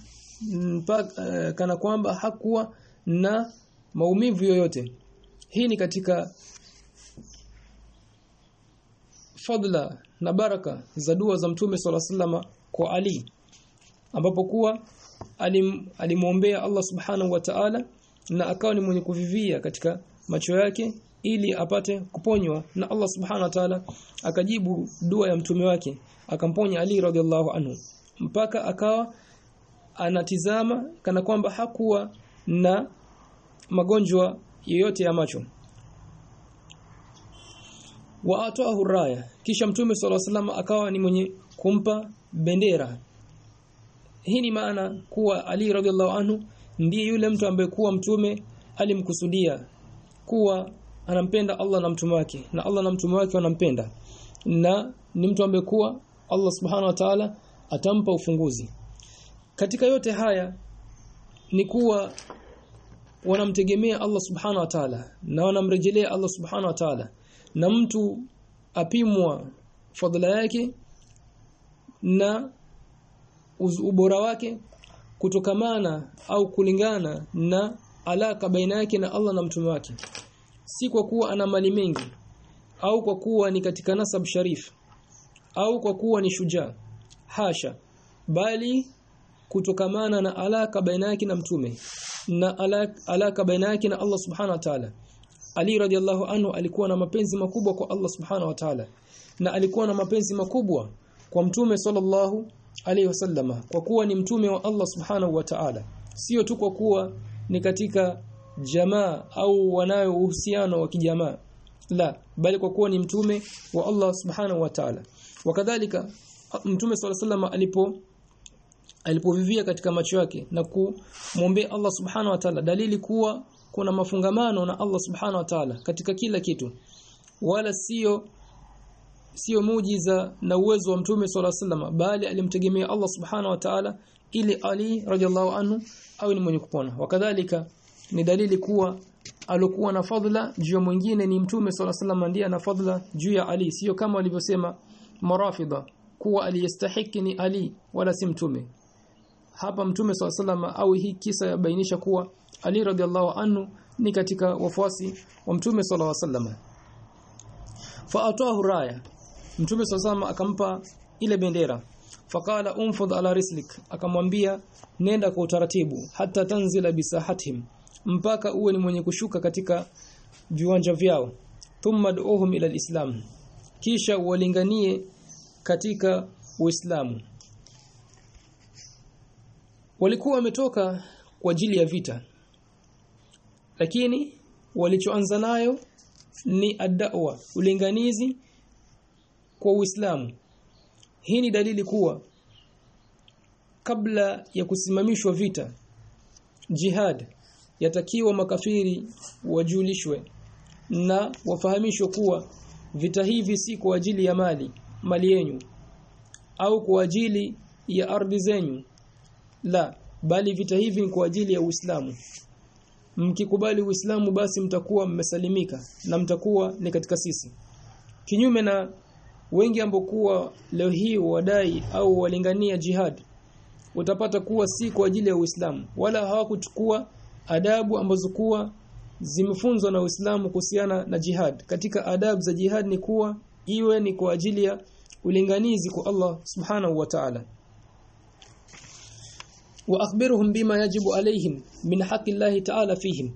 mpaka uh, kana kwamba hakuwa na maumivu yoyote. Hii ni katika fadla na baraka za dua za mtume sallallahu kwa Ali ambapo kuwa alim, alimwombea Allah subhanahu wa ta'ala na akawa ni mwenye kuvivia katika macho yake ili apate kuponywa na Allah subhanahu wa ta'ala akajibu dua ya mtume wake akamponya Ali radhiallahu anhu. Mpaka akawa anatizama kana kwamba hakuwa na magonjwa yoyote ya macho. Wa atahu raya. Kisha mtume alaihi wasallam akawa ni mwenye kumpa bendera. Hii ni maana kuwa Ali radhiallahu anhu ndiye yule mtu ambaye kuwa mtume alimkusudia kuwa anampenda Allah na mtume wake na Allah na mtume wake wanampenda. Na ni mtu ambaye Allah subhanahu wa ta'ala atampa ufunguzi. Katika yote haya ni kuwa wanamtegemea Allah subhanahu wa ta'ala na wanamrejelea Allah subhanahu wa ta'ala. Na mtu apimwa fadhila yake na ubora wake kutokamana au kulingana na alaka baina yake na Allah na mtume wake si kwa kuwa ana mali mengi au kwa kuwa ni katika nasab sharif au kwa kuwa ni shujaa hasha bali kutokamana na alaka baina yake na mtume na alaka, alaka baina yake na Allah subhanahu wa ta'ala. Ali radhiallahu anhu alikuwa na mapenzi makubwa kwa Allah subhanahu wa ta'ala na alikuwa na mapenzi makubwa kwa mtume sallallahu alayhi wasallama kwa kuwa ni mtume wa Allah subhanahu wa ta'ala. Sio tu kwa kuwa ni katika jamaa au wanayo uhusiano wa kijamaa. La bali kwa kuwa ni mtume wa Allah subhanahu wa ta'ala. Wakadhalika mtume swalla alipo alipovivia katika macho yake na kumwombea Allah subhanahu wa ta'ala. Dalili kuwa kuna mafungamano na Allah subhanahu wa ta'ala katika kila kitu. Wala sio sio muujiza na uwezo wa mtume swalla bali alimtegemea Allah subhanahu wa ta'ala ili Ali radhiallahu anhu au ni mwenye kupona. Wakadhalika ni dalili kuwa alokuwa na fadhila juu mwingine ni mtume sala sallam ndiye ana fadhila juu ya Ali. Sio kama walivyosema marafida kuwa aliyestahiki ni Ali wala si mtume. Hapa mtume swalla au hii kisa yabainisha kuwa Ali radhiallahu anhu ni katika wafuasi wa mtume alaihi wasallam. Fa atahu raya. Mtume sallallahu akampa ile bendera. Faqala umfud ala rislik. Akamwambia nenda kwa utaratibu hata tanzila bisahatihim mpaka uwe ni mwenye kushuka katika viwanja vyao. Thumma du'uhum ila alislam. Kisha walinganie katika uislamu. Walikuwa wametoka kwa ajili ya vita. Lakini walichoanza nayo ni ad-da'wa ulinganizi kwa Uislamu. Hii ni dalili kuwa kabla ya kusimamishwa vita jihad yatakiwa makafiri wajulishwe na wafahamishwe kuwa vita hivi si kwa ajili ya mali mali yenu au kwa ajili ya ardhi zenyu la bali vita hivi ni kwa ajili ya Uislamu. Mkikubali Uislamu basi mtakuwa mmesalimika na mtakuwa ni katika sisi. Kinyume na wengi ambokuwa leo hii wadai au walingania jihad utapata kuwa si kwa ajili ya Uislamu wala hawakuchukua adabu ambazo kuwa zimefunzwa na Uislamu kuhusiana na jihad. Katika adabu za jihad ni kuwa iwe ni kwa ajili ya ulinganizi kwa Allah subhanahu wa ta'ala. Wa akhbiruhum bima yajibu alaihim min haqqi Allah ta'ala fihim.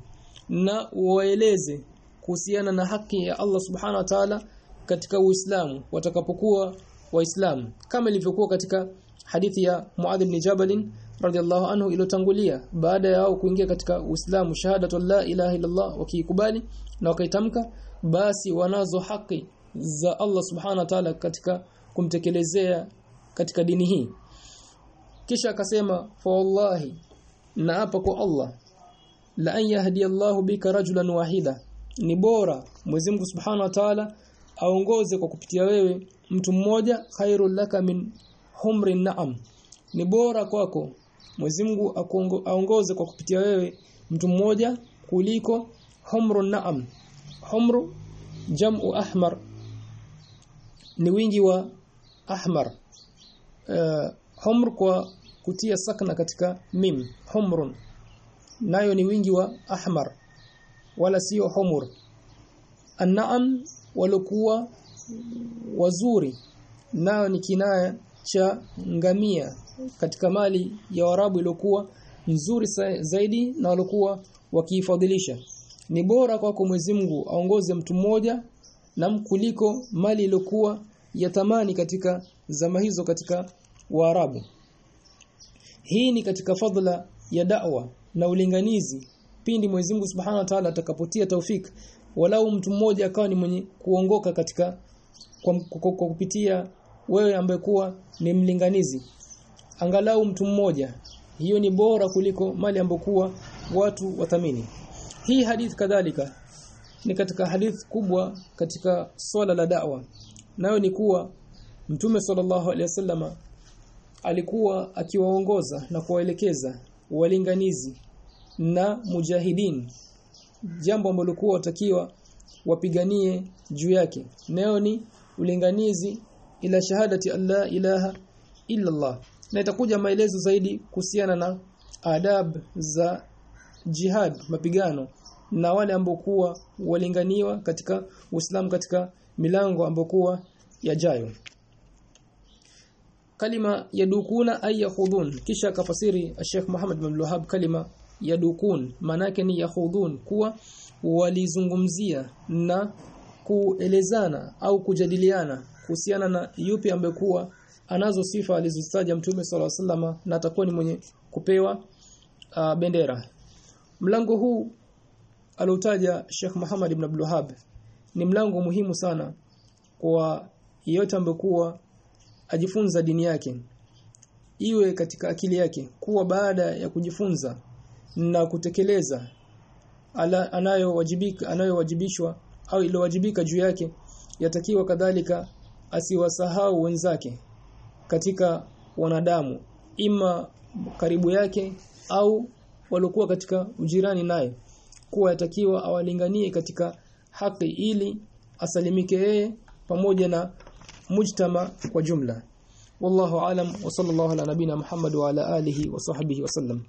Na waeleze kuhusiana na haki ya Allah subhanahu wa ta'ala katika Uislamu watakapokuwa waislamu. Kama ilivyokuwa katika hadithi ya Muadh ibn Jabal radhiallahu anhu iliyotangulia baada ya wao kuingia katika Uislamu shahadatu la ilaha illallah wakiikubali na wakaitamka basi wanazo haki za Allah subhanahu wa ta'ala katika kumtekelezea katika dini hii. Kisha akasema fa wallahi na hapa kwa Allah la an yahdi Allah bika rajulan wahida ni bora Mwenyezi Mungu Subhanahu wa Ta'ala aongoze kwa kupitia wewe mtu mmoja khairul laka min humri na'am ni bora kwako Mwenyezi Mungu aongoze kwa kupitia wewe mtu mmoja kuliko humru na'am. Humru jam'u ahmar. Ni wingi wa ahmar. Uh, humr kwa kutia sakna katika mim humrun. Nayo ni wingi wa ahmar wala sio humur. An'am walokuwa wazuri nayo ni kinaya cha ngamia katika mali ya Waarabu iliyokuwa nzuri zaidi na walikuwa wakiifadhilisha. Ni bora kwako Mwenyezi Mungu aongoze mtu mmoja na mkuliko mali iliyokuwa ya thamani katika zama hizo katika Waarabu. Hii ni katika fadhila ya da'wa na ulinganizi pindi Mwenyezi Mungu Subhanahu wa Ta'ala atakapotia taufik walau mtu mmoja akawa ni mwenye kuongoka katika kwa, kwa, kwa kupitia wewe ambaye kuwa ni mlinganizi. Angalau mtu mmoja. Hiyo ni bora kuliko mali ambokuwa watu wathamini. Hii hadith kadhalika ni katika hadith kubwa katika swala la da'wa. Nayo ni kuwa mtume sallallahu alaihi wasallama alikuwa akiwaongoza na kuwaelekeza walinganizi na mujahidin. Jambo ambalo kuwa watakiwa wapiganie juu yake. Nayo ni ulinganizi ila shahadati alla ilaha illa Allah. Na itakuja maelezo zaidi kuhusiana na adab za jihad mapigano na wale ambokuwa walinganiwa katika Uislamu katika milango ambokuwa yajayo. Kalima yadukuna ay yakhudun kisha kafasiri Sheikh Muhammad bin Wahhab kalima yadukun. Manake ni yakhudun kuwa walizungumzia na kuelezana au kujadiliana kuhusiana na yupi ambekuwa anazo sifa alizozitaja Mtume SAW salama na atakuwa ni mwenye kupewa uh, bendera. Mlango huu aliotaja Sheikh Muhammad ibn Abdul Wahhab. Ni mlango muhimu sana kwa yeyote ambekuwa ajifunza dini yake. Iwe katika akili yake kuwa baada ya kujifunza na kutekeleza anayowajibika anayowajibishwa au iliyowajibika juu yake yatakiwa kadhalika asiwasahau wenzake katika wanadamu ima karibu yake au waliokuwa katika ujirani naye kuwa yatakiwa awalinganie katika haki ili asalimike yeye pamoja na mujtama kwa jumla. Wallahu alam wa sallallahu ala nabina Muhammad wa ala alihi wa sahbihi wa sallam